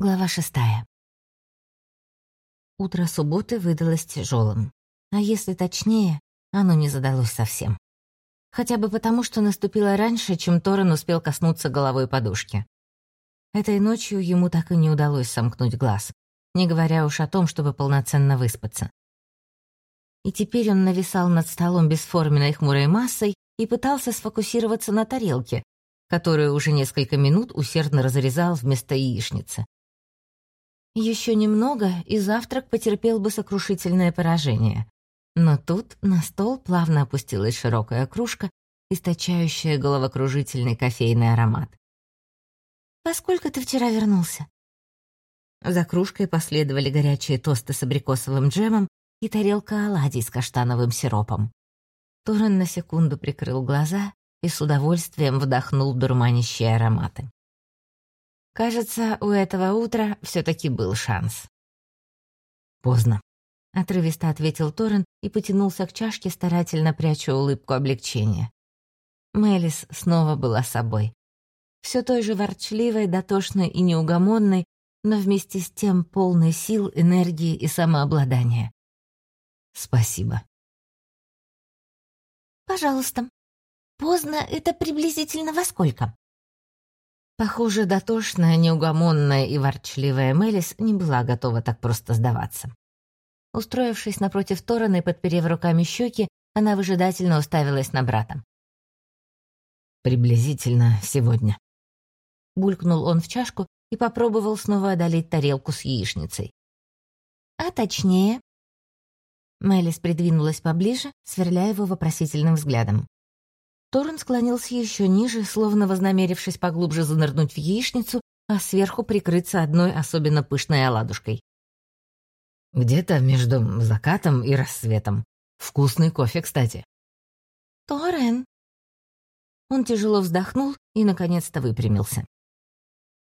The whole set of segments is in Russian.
Глава шестая. Утро субботы выдалось тяжелым. А если точнее, оно не задалось совсем. Хотя бы потому, что наступило раньше, чем Торрен успел коснуться головой подушки. Этой ночью ему так и не удалось сомкнуть глаз, не говоря уж о том, чтобы полноценно выспаться. И теперь он нависал над столом бесформенной хмурой массой и пытался сфокусироваться на тарелке, которую уже несколько минут усердно разрезал вместо яичницы. Еще немного, и завтрак потерпел бы сокрушительное поражение. Но тут на стол плавно опустилась широкая кружка, источающая головокружительный кофейный аромат. «Во сколько ты вчера вернулся?» За кружкой последовали горячие тосты с абрикосовым джемом и тарелка оладий с каштановым сиропом. Торрен на секунду прикрыл глаза и с удовольствием вдохнул дурманящие ароматы. Кажется, у этого утра все-таки был шанс. «Поздно», — отрывисто ответил Торрен и потянулся к чашке, старательно пряча улыбку облегчения. Мелис снова была собой. Все той же ворчливой, дотошной и неугомонной, но вместе с тем полной сил, энергии и самообладания. «Спасибо». «Пожалуйста. Поздно — это приблизительно во сколько?» Похоже, дотошная, неугомонная и ворчливая Мелис не была готова так просто сдаваться. Устроившись напротив Торана и подперев руками щеки, она выжидательно уставилась на брата. «Приблизительно сегодня». Булькнул он в чашку и попробовал снова одолеть тарелку с яичницей. «А точнее?» Мелис придвинулась поближе, сверляя его вопросительным взглядом. Торрен склонился еще ниже, словно вознамерившись поглубже занырнуть в яичницу, а сверху прикрыться одной особенно пышной оладушкой. «Где-то между закатом и рассветом. Вкусный кофе, кстати». «Торрен!» Он тяжело вздохнул и, наконец-то, выпрямился.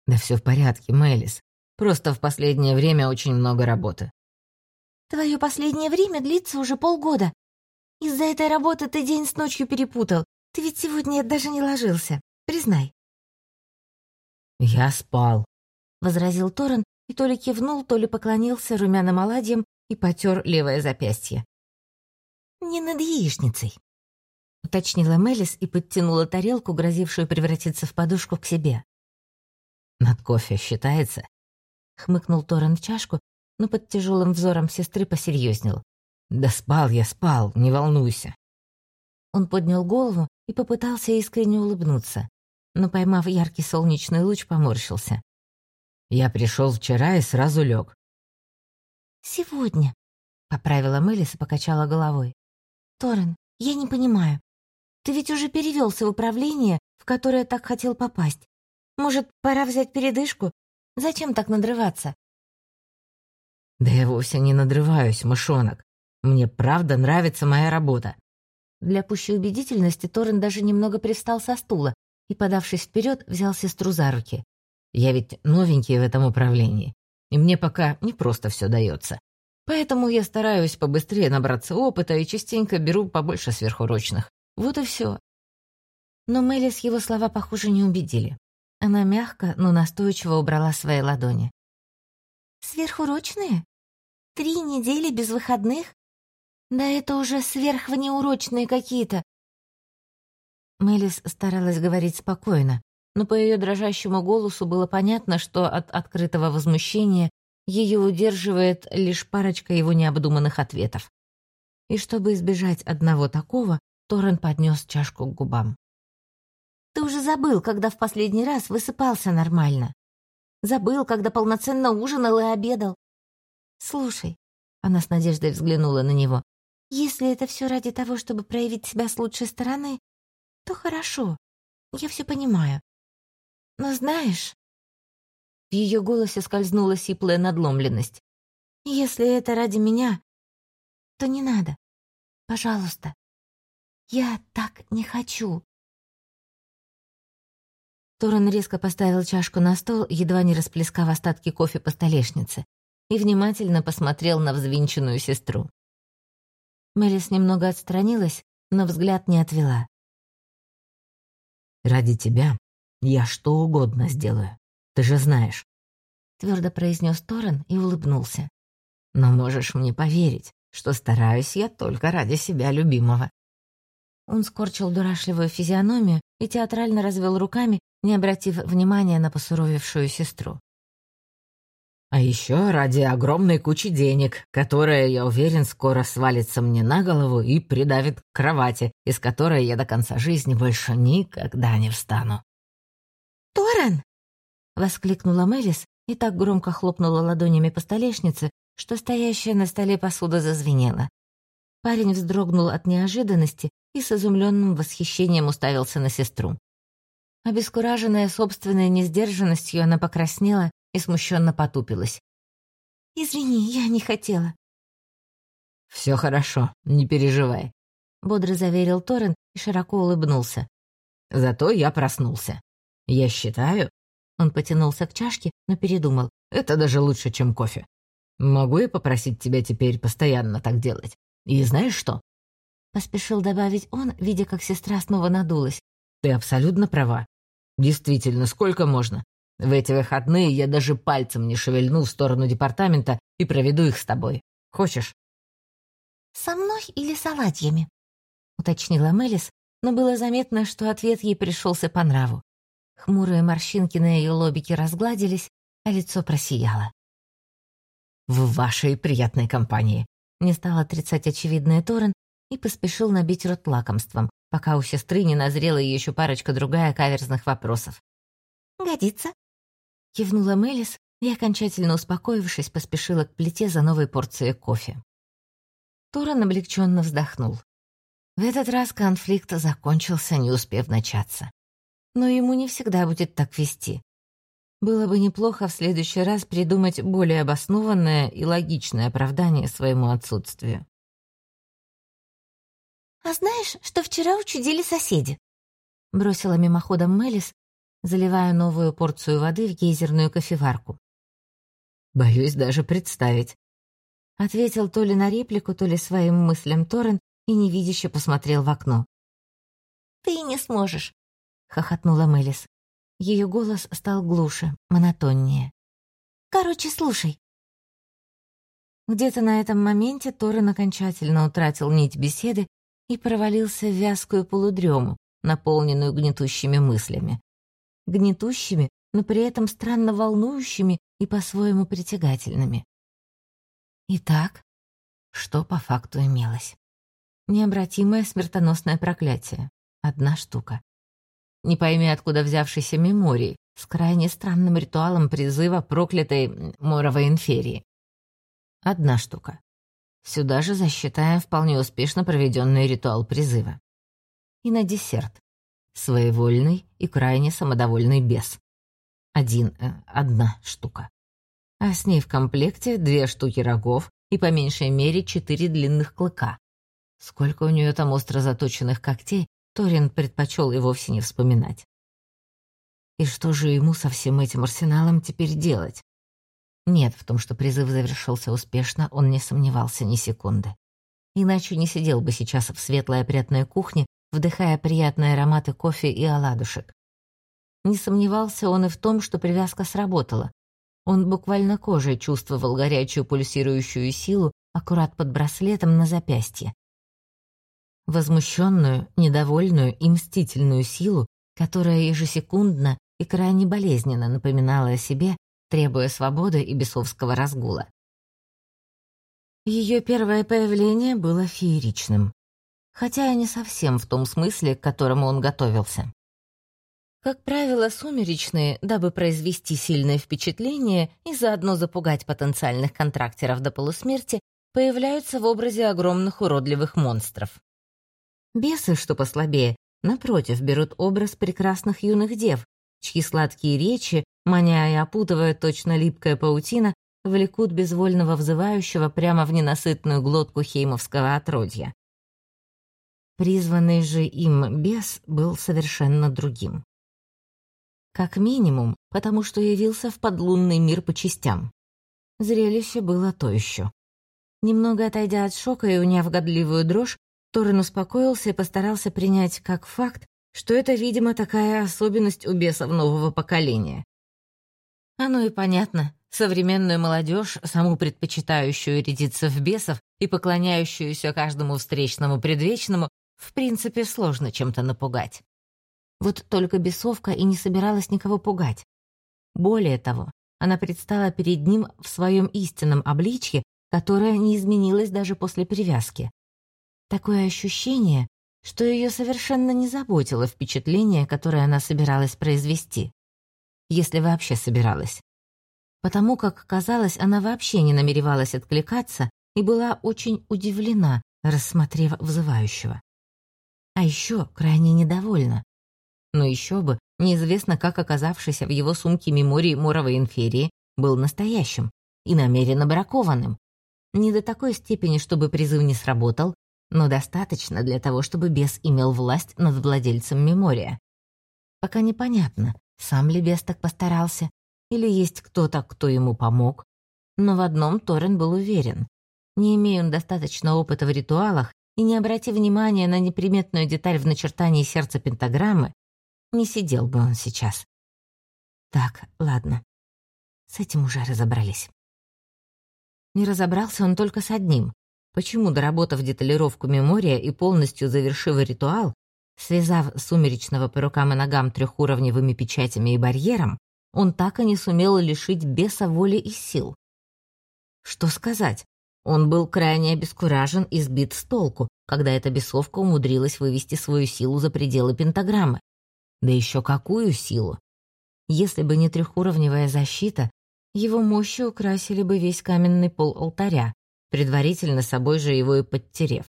«Да все в порядке, Мэлис. Просто в последнее время очень много работы». «Твое последнее время длится уже полгода. Из-за этой работы ты день с ночью перепутал. Ты ведь сегодня даже не ложился, признай». «Я спал», — возразил Торрен и то ли кивнул, то ли поклонился румяным оладьем и потер левое запястье. «Не над яичницей», — уточнила Мелис и подтянула тарелку, грозившую превратиться в подушку, к себе. «Над кофе считается?» — хмыкнул Торрен в чашку, но под тяжелым взором сестры посерьезнел. «Да спал я, спал, не волнуйся». Он поднял голову и попытался искренне улыбнуться, но, поймав яркий солнечный луч, поморщился. «Я пришел вчера и сразу лег. «Сегодня», — поправила Мелис и покачала головой. «Торрен, я не понимаю. Ты ведь уже перевелся в управление, в которое так хотел попасть. Может, пора взять передышку? Зачем так надрываться?» «Да я вовсе не надрываюсь, мышонок. Мне правда нравится моя работа. Для пущей убедительности Торрен даже немного привстал со стула и, подавшись вперед, взял сестру за руки. «Я ведь новенький в этом управлении, и мне пока не просто все дается. Поэтому я стараюсь побыстрее набраться опыта и частенько беру побольше сверхурочных. Вот и все. Но Мелис его слова, похоже, не убедили. Она мягко, но настойчиво убрала свои ладони. «Сверхурочные? Три недели без выходных? Да это уже сверхвнеурочные какие-то. Мелис старалась говорить спокойно, но по ее дрожащему голосу было понятно, что от открытого возмущения ее удерживает лишь парочка его необдуманных ответов. И чтобы избежать одного такого, Торрен поднес чашку к губам. «Ты уже забыл, когда в последний раз высыпался нормально. Забыл, когда полноценно ужинал и обедал. Слушай, она с надеждой взглянула на него. Если это все ради того, чтобы проявить себя с лучшей стороны, то хорошо, я все понимаю. Но знаешь...» В ее голосе скользнула сиплая надломленность. «Если это ради меня, то не надо. Пожалуйста. Я так не хочу». Торрен резко поставил чашку на стол, едва не расплескав остатки кофе по столешнице, и внимательно посмотрел на взвинченную сестру. Мелис немного отстранилась, но взгляд не отвела. «Ради тебя я что угодно сделаю. Ты же знаешь». твердо произнес Торрен и улыбнулся. «Но можешь мне поверить, что стараюсь я только ради себя любимого». Он скорчил дурашливую физиономию и театрально развел руками, не обратив внимания на посуровевшую сестру. А еще ради огромной кучи денег, которая, я уверен, скоро свалится мне на голову и придавит к кровати, из которой я до конца жизни больше никогда не встану. «Торрен!» — воскликнула Мэлис и так громко хлопнула ладонями по столешнице, что стоящая на столе посуда зазвенела. Парень вздрогнул от неожиданности и с изумленным восхищением уставился на сестру. Обескураженная собственной несдержанностью, она покраснела и смущенно потупилась. «Извини, я не хотела». «Все хорошо, не переживай», — бодро заверил Торрен и широко улыбнулся. «Зато я проснулся. Я считаю...» Он потянулся к чашке, но передумал. «Это даже лучше, чем кофе. Могу я попросить тебя теперь постоянно так делать? И знаешь что?» Поспешил добавить он, видя, как сестра снова надулась. «Ты абсолютно права. Действительно, сколько можно? В эти выходные я даже пальцем не шевельну в сторону департамента и проведу их с тобой. Хочешь?» «Со мной или с оладьями?» — уточнила Мелис, но было заметно, что ответ ей пришелся по нраву. Хмурые морщинки на ее лобике разгладились, а лицо просияло. «В вашей приятной компании», — не стал отрицать очевидное Торрен и поспешил набить рот лакомством, пока у сестры не назрела еще парочка другая каверзных вопросов. «Годится», — кивнула Мелис и, окончательно успокоившись, поспешила к плите за новой порцией кофе. Торрен облегченно вздохнул. В этот раз конфликт закончился, не успев начаться. Но ему не всегда будет так вести. Было бы неплохо в следующий раз придумать более обоснованное и логичное оправдание своему отсутствию. «А знаешь, что вчера учудили соседи?» Бросила мимоходом Мелис, заливая новую порцию воды в гейзерную кофеварку. «Боюсь даже представить», — ответил то ли на реплику, то ли своим мыслям Торрен и невидяще посмотрел в окно. «Ты не сможешь», — хохотнула Мелис. Ее голос стал глуше, монотоннее. «Короче, слушай». Где-то на этом моменте Торрен окончательно утратил нить беседы и провалился в вязкую полудрему, наполненную гнетущими мыслями. Гнетущими, но при этом странно волнующими и по-своему притягательными. Итак, что по факту имелось? Необратимое смертоносное проклятие. Одна штука не пойми откуда взявшейся мемории, с крайне странным ритуалом призыва проклятой Моровой инферии. Одна штука. Сюда же засчитаем вполне успешно проведенный ритуал призыва. И на десерт. Своевольный и крайне самодовольный бес. Один, э, одна штука. А с ней в комплекте две штуки рогов и по меньшей мере четыре длинных клыка. Сколько у нее там остро заточенных когтей, Торин предпочел и вовсе не вспоминать. И что же ему со всем этим арсеналом теперь делать? Нет, в том, что призыв завершился успешно, он не сомневался ни секунды. Иначе не сидел бы сейчас в светлой опрятной кухне, вдыхая приятные ароматы кофе и оладушек. Не сомневался он и в том, что привязка сработала. Он буквально кожей чувствовал горячую пульсирующую силу аккурат под браслетом на запястье возмущенную, недовольную и мстительную силу, которая ежесекундно и крайне болезненно напоминала о себе, требуя свободы и бесовского разгула. Ее первое появление было фееричным, хотя и не совсем в том смысле, к которому он готовился. Как правило, сумеречные, дабы произвести сильное впечатление и заодно запугать потенциальных контрактеров до полусмерти, появляются в образе огромных уродливых монстров. Бесы, что послабее, напротив, берут образ прекрасных юных дев, чьи сладкие речи, маня и опутывая точно липкая паутина, влекут безвольного взывающего прямо в ненасытную глотку хеймовского отродья. Призванный же им бес был совершенно другим. Как минимум, потому что явился в подлунный мир по частям. Зрелище было то еще. Немного отойдя от шока и уняв годливую дрожь, Торрен успокоился и постарался принять как факт, что это, видимо, такая особенность у бесов нового поколения. Оно и понятно. Современную молодежь, саму предпочитающую рядиться в бесов и поклоняющуюся каждому встречному предвечному, в принципе, сложно чем-то напугать. Вот только бесовка и не собиралась никого пугать. Более того, она предстала перед ним в своем истинном обличье, которое не изменилось даже после привязки. Такое ощущение, что ее совершенно не заботило впечатление, которое она собиралась произвести. Если вообще собиралась потому как, казалось, она вообще не намеревалась откликаться и была очень удивлена, рассмотрев вызывающего. А еще крайне недовольна. Но еще бы, неизвестно, как оказавшийся в его сумке меморий Моровой инферии был настоящим и намеренно бракованным. Не до такой степени, чтобы призыв не сработал, но достаточно для того, чтобы бес имел власть над владельцем мемория. Пока непонятно, сам ли бес так постарался, или есть кто-то, кто ему помог. Но в одном Торрен был уверен. Не имея он достаточно опыта в ритуалах и не обратив внимания на неприметную деталь в начертании сердца пентаграммы, не сидел бы он сейчас. Так, ладно. С этим уже разобрались. Не разобрался он только с одним. Почему, доработав деталировку мемория и полностью завершив ритуал, связав сумеречного по рукам и ногам трехуровневыми печатями и барьером, он так и не сумел лишить беса воли и сил. Что сказать? Он был крайне обескуражен и сбит с толку, когда эта бесовка умудрилась вывести свою силу за пределы пентаграммы. Да еще какую силу! Если бы не трехуровневая защита, его мощи украсили бы весь каменный пол алтаря, предварительно собой же его и подтерев.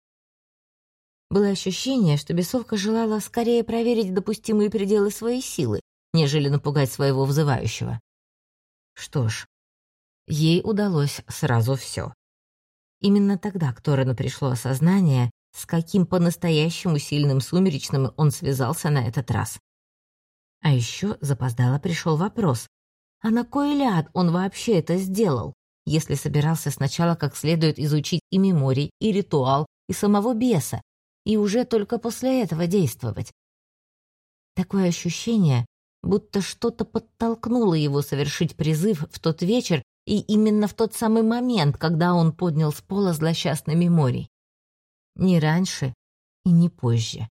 Было ощущение, что бесовка желала скорее проверить допустимые пределы своей силы, нежели напугать своего взывающего. Что ж, ей удалось сразу все. Именно тогда к Торену пришло осознание, с каким по-настоящему сильным сумеречным он связался на этот раз. А еще запоздало пришел вопрос, а на кой ляд он вообще это сделал, если собирался сначала как следует изучить и меморий, и ритуал, и самого беса, и уже только после этого действовать? Такое ощущение, будто что-то подтолкнуло его совершить призыв в тот вечер и именно в тот самый момент, когда он поднял с пола злосчастный меморий. Не раньше и не позже.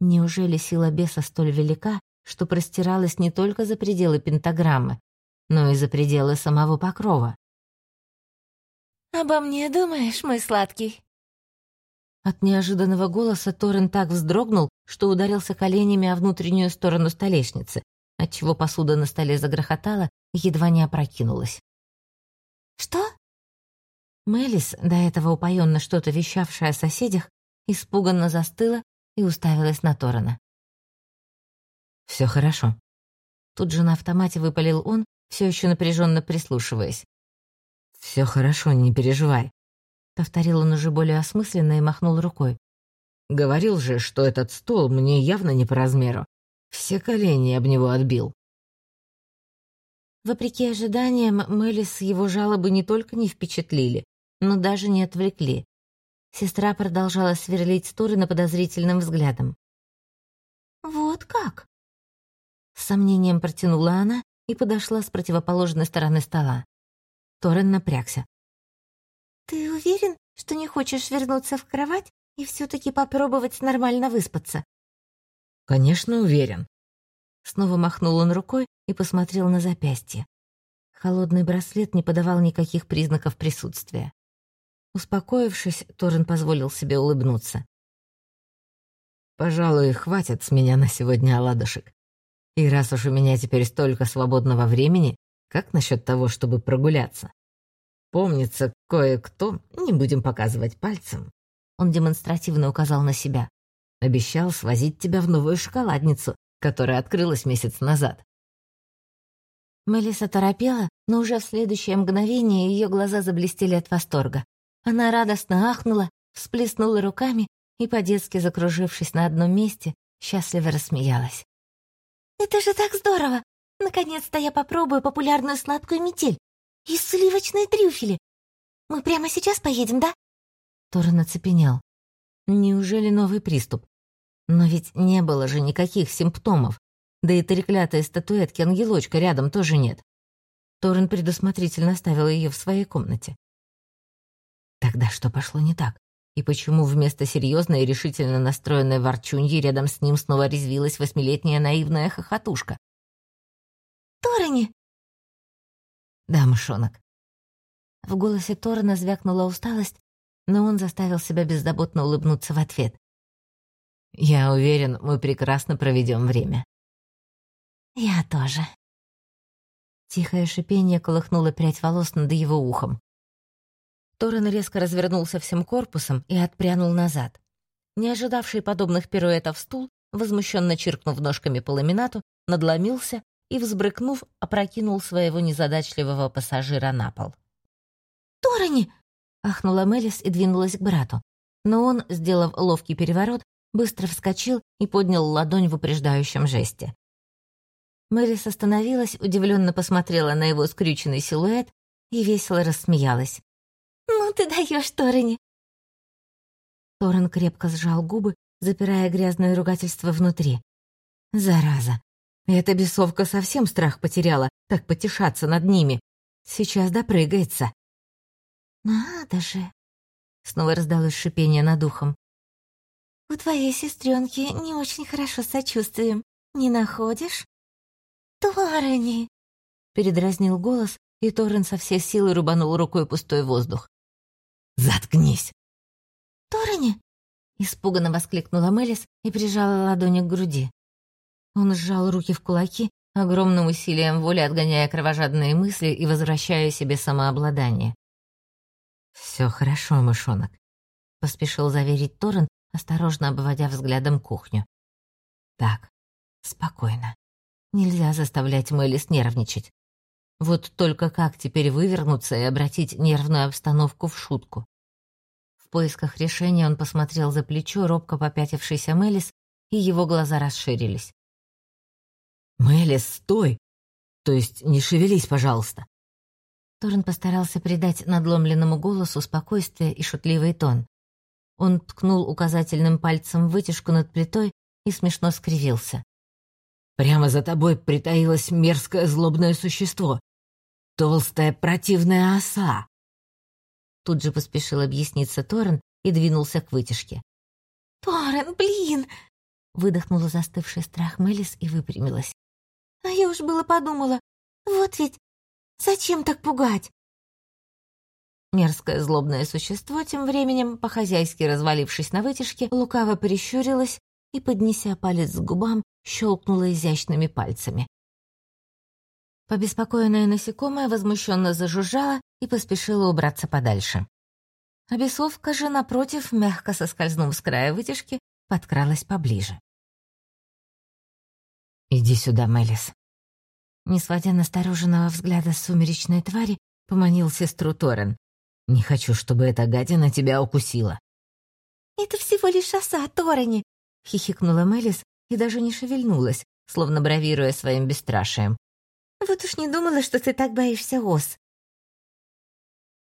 Неужели сила беса столь велика, что простиралась не только за пределы пентаграммы, но и за пределы самого покрова? «Обо мне думаешь, мой сладкий?» От неожиданного голоса Торрен так вздрогнул, что ударился коленями о внутреннюю сторону столешницы, отчего посуда на столе загрохотала едва не опрокинулась. «Что?» Мелис, до этого упоенно что-то вещавшая о соседях, испуганно застыла и уставилась на Торрена. «Все хорошо». Тут же на автомате выпалил он, все еще напряженно прислушиваясь. «Все хорошо, не переживай. Повторил он уже более осмысленно и махнул рукой. «Говорил же, что этот стол мне явно не по размеру. Все колени об него отбил». Вопреки ожиданиям, Мелис его жалобы не только не впечатлили, но даже не отвлекли. Сестра продолжала сверлить Сторина подозрительным взглядом. «Вот как?» С сомнением протянула она и подошла с противоположной стороны стола. Торрен напрягся. «Ты уверен, что не хочешь вернуться в кровать и все-таки попробовать нормально выспаться?» «Конечно, уверен». Снова махнул он рукой и посмотрел на запястье. Холодный браслет не подавал никаких признаков присутствия. Успокоившись, Торрен позволил себе улыбнуться. «Пожалуй, хватит с меня на сегодня оладушек. И раз уж у меня теперь столько свободного времени, как насчет того, чтобы прогуляться?» Помнится, кое-кто, не будем показывать пальцем. Он демонстративно указал на себя. Обещал свозить тебя в новую шоколадницу, которая открылась месяц назад. Мелисса торопела, но уже в следующее мгновение ее глаза заблестели от восторга. Она радостно ахнула, всплеснула руками и, по-детски закружившись на одном месте, счастливо рассмеялась. «Это же так здорово! Наконец-то я попробую популярную сладкую метель. И сливочные трюфели. Мы прямо сейчас поедем, да?» Торрен оцепенел. Неужели новый приступ? Но ведь не было же никаких симптомов. Да и треклятые статуэтки ангелочка рядом тоже нет. Торрен предусмотрительно оставил ее в своей комнате. Тогда что пошло не так? И почему вместо серьезной и решительно настроенной ворчуньи рядом с ним снова резвилась восьмилетняя наивная хохотушка? «Торрени!» «Да, мышонок». В голосе Торрена звякнула усталость, но он заставил себя беззаботно улыбнуться в ответ. «Я уверен, мы прекрасно проведем время». «Я тоже». Тихое шипение колыхнуло прядь волос над его ухом. Торрен резко развернулся всем корпусом и отпрянул назад. Не ожидавший подобных пируэтов стул, возмущенно чиркнув ножками по ламинату, надломился и, взбрыкнув, опрокинул своего незадачливого пассажира на пол. «Торрени!» — ахнула Мелис и двинулась к брату. Но он, сделав ловкий переворот, быстро вскочил и поднял ладонь в упреждающем жесте. Мелис остановилась, удивленно посмотрела на его скрюченный силуэт и весело рассмеялась. «Ну ты даешь, Торрени!» Торрен крепко сжал губы, запирая грязное ругательство внутри. «Зараза! Эта бесовка совсем страх потеряла, так потешаться над ними. Сейчас допрыгается». «Надо же!» — снова раздалось шипение над ухом. «У твоей сестренки не очень хорошо с сочувствием, не находишь?» «Торрени!» — передразнил голос, и Торрен со всей силы рубанул рукой пустой воздух. «Заткнись!» «Торрени!» — испуганно воскликнула Мелис и прижала ладони к груди. Он сжал руки в кулаки, огромным усилием воли отгоняя кровожадные мысли и возвращая себе самообладание. «Все хорошо, мышонок», — поспешил заверить Торрен, осторожно обводя взглядом кухню. «Так, спокойно. Нельзя заставлять Мелис нервничать. Вот только как теперь вывернуться и обратить нервную обстановку в шутку? В поисках решения он посмотрел за плечо робко попятившийся Мелис, и его глаза расширились. «Мелис, стой! То есть не шевелись, пожалуйста!» Торн постарался придать надломленному голосу спокойствие и шутливый тон. Он ткнул указательным пальцем в вытяжку над плитой и смешно скривился. «Прямо за тобой притаилось мерзкое злобное существо. Толстая противная оса!» Тут же поспешил объясниться Торрен и двинулся к вытяжке. «Торрен, блин!» Выдохнула застывший страх Мелис и выпрямилась. «А я уж было подумала, вот ведь зачем так пугать?» Мерзкое злобное существо, тем временем, по-хозяйски развалившись на вытяжке, лукаво прищурилось и, поднеся палец к губам, щелкнуло изящными пальцами. Побеспокоенное насекомое возмущенно зажужжало и поспешило убраться подальше. А бесовка же, напротив, мягко соскользнув с края вытяжки, подкралась поближе. «Иди сюда, Мелис». Не сводя настороженного взгляда сумеречной твари, поманил сестру Торрен. «Не хочу, чтобы эта гадина тебя укусила». «Это всего лишь оса, Торрени!» — хихикнула Мелис и даже не шевельнулась, словно бравируя своим бесстрашием. Вот уж не думала, что ты так боишься ос.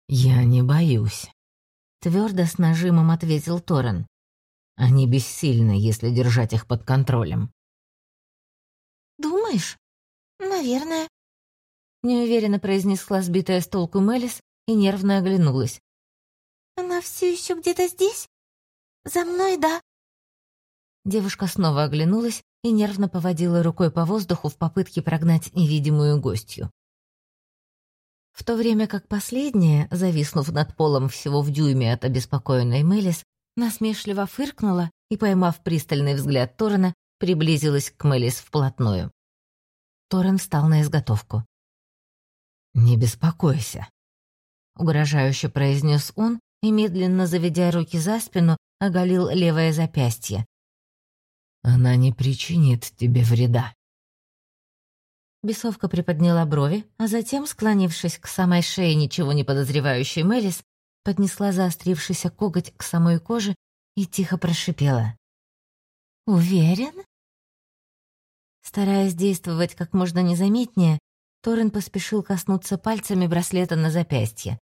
Я не боюсь, твердо с нажимом ответил Торрен. Они бессильны, если держать их под контролем. Думаешь? Наверное. Неуверенно произнесла сбитая с толку Мелис и нервно оглянулась. Она все еще где-то здесь? За мной, да? Девушка снова оглянулась и нервно поводила рукой по воздуху в попытке прогнать невидимую гостью. В то время как последняя, зависнув над полом всего в дюйме от обеспокоенной Мелис, насмешливо фыркнула и, поймав пристальный взгляд Торрена, приблизилась к Мелис вплотную. Торрен встал на изготовку. «Не беспокойся», — угрожающе произнес он и, медленно заведя руки за спину, оголил левое запястье. Она не причинит тебе вреда. Бесовка приподняла брови, а затем, склонившись к самой шее ничего не подозревающей Мелис, поднесла заострившийся коготь к самой коже и тихо прошипела. «Уверен?» Стараясь действовать как можно незаметнее, Торрен поспешил коснуться пальцами браслета на запястье.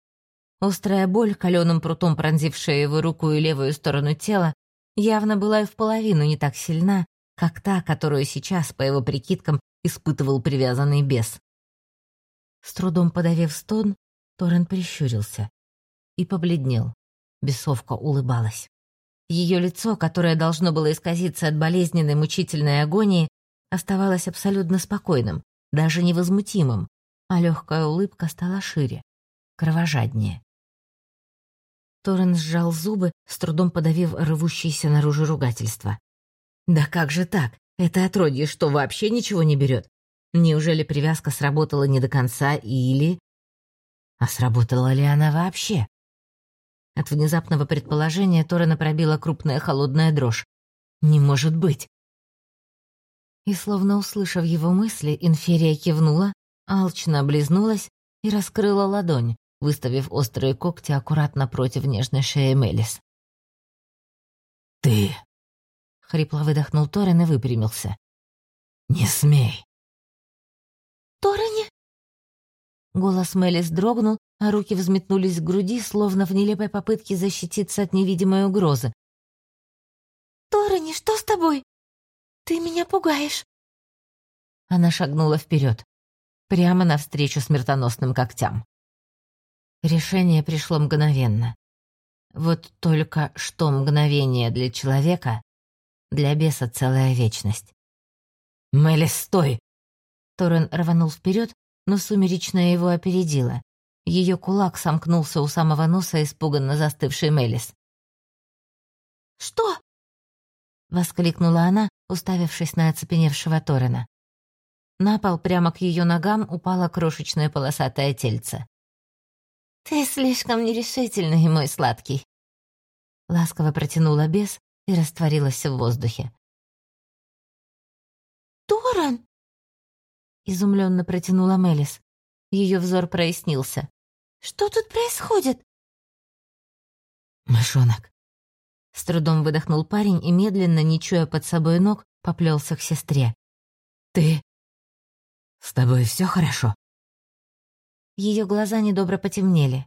Острая боль, каленым прутом пронзившая его руку и левую сторону тела, явно была и в половину не так сильна, как та, которую сейчас, по его прикидкам, испытывал привязанный бес. С трудом подавив стон, Торрен прищурился и побледнел. Бесовка улыбалась. Ее лицо, которое должно было исказиться от болезненной мучительной агонии, оставалось абсолютно спокойным, даже невозмутимым, а легкая улыбка стала шире, кровожаднее. Торрен сжал зубы, с трудом подавив рвущееся наружу ругательство. «Да как же так? Это отродье что, вообще ничего не берет? Неужели привязка сработала не до конца или...» А сработала ли она вообще? От внезапного предположения Торрена пробила крупная холодная дрожь. «Не может быть!» И словно услышав его мысли, Инферия кивнула, алчно облизнулась и раскрыла ладонь, выставив острые когти аккуратно против нежной шеи Мелис. «Ты!» — хрипло выдохнул Торрен и выпрямился. «Не смей!» «Торрене?» Голос Мелис дрогнул, а руки взметнулись к груди, словно в нелепой попытке защититься от невидимой угрозы. «Торани, что с тобой? Ты меня пугаешь!» Она шагнула вперед, прямо навстречу смертоносным когтям. Решение пришло мгновенно. Вот только что мгновение для человека, для беса целая вечность. «Мелис, стой!» Торрен рванул вперед, но сумеречная его опередила. Ее кулак сомкнулся у самого носа испуганно застывшей Мелис. «Что?» — воскликнула она, уставившись на оцепеневшего Торена. На пол прямо к ее ногам упало крошечное полосатое тельце. «Ты слишком нерешительный, мой сладкий!» Ласково протянула бес и растворилась в воздухе. «Торан!» Изумленно протянула Мелис. Ее взор прояснился. Что тут происходит?» «Мышонок». С трудом выдохнул парень и медленно, не чуя под собой ног, поплелся к сестре. «Ты... с тобой все хорошо?» Ее глаза недобро потемнели.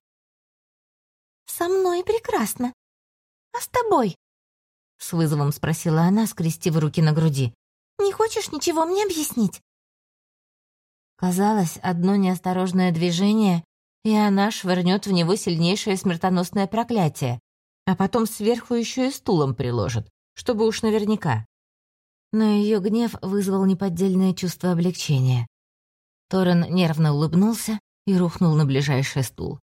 «Со мной прекрасно. А с тобой?» С вызовом спросила она, скрестив руки на груди. «Не хочешь ничего мне объяснить?» Казалось, одно неосторожное движение, и она швырнет в него сильнейшее смертоносное проклятие, а потом сверху еще и стулом приложит, чтобы уж наверняка. Но ее гнев вызвал неподдельное чувство облегчения. Торрен нервно улыбнулся и рухнул на ближайший стул.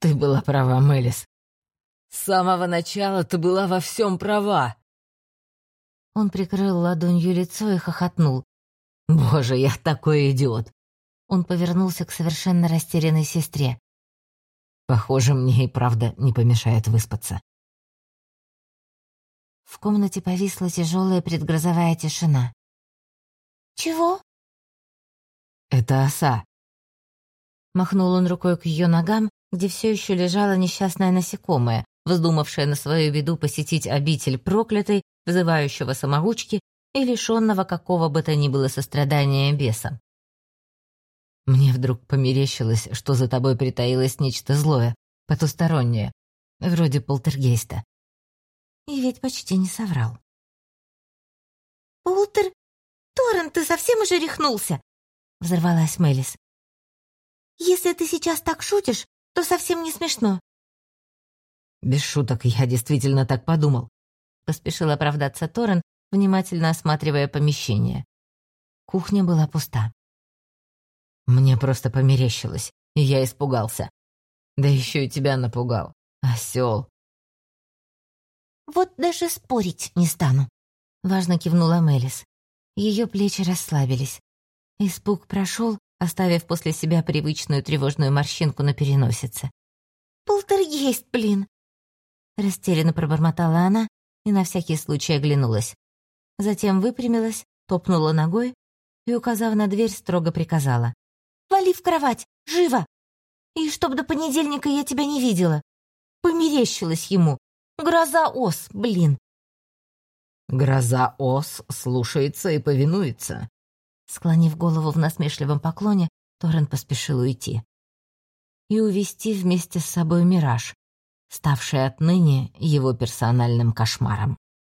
«Ты была права, Мелис. С самого начала ты была во всем права!» Он прикрыл ладонью лицо и хохотнул. «Боже, я такой идиот! Он повернулся к совершенно растерянной сестре. «Похоже, мне и правда не помешает выспаться». В комнате повисла тяжелая предгрозовая тишина. «Чего?» «Это оса». Махнул он рукой к ее ногам, где все еще лежало несчастное насекомое, вздумавшее на свою беду посетить обитель проклятой, вызывающего самоучки и лишенного какого бы то ни было сострадания беса. Мне вдруг померещилось, что за тобой притаилось нечто злое, потустороннее, вроде полтергейста. И ведь почти не соврал. «Полтер... Торрен, ты совсем уже рехнулся?» — взорвалась Мелис. «Если ты сейчас так шутишь, то совсем не смешно». «Без шуток, я действительно так подумал», — поспешил оправдаться Торрен, внимательно осматривая помещение. Кухня была пуста. Мне просто померещилось, и я испугался. Да еще и тебя напугал. Осел. «Вот даже спорить не стану», — важно кивнула Мелис. Ее плечи расслабились. Испуг прошел, оставив после себя привычную тревожную морщинку на переносице. «Полтергейст, блин!» Растерянно пробормотала она и на всякий случай оглянулась. Затем выпрямилась, топнула ногой и, указав на дверь, строго приказала. Вали в кровать! Живо! И чтоб до понедельника я тебя не видела. Померещилась ему. Гроза ос, блин. Гроза ос слушается и повинуется. Склонив голову в насмешливом поклоне, Торрен поспешил уйти. И увести вместе с собой мираж, ставший отныне его персональным кошмаром.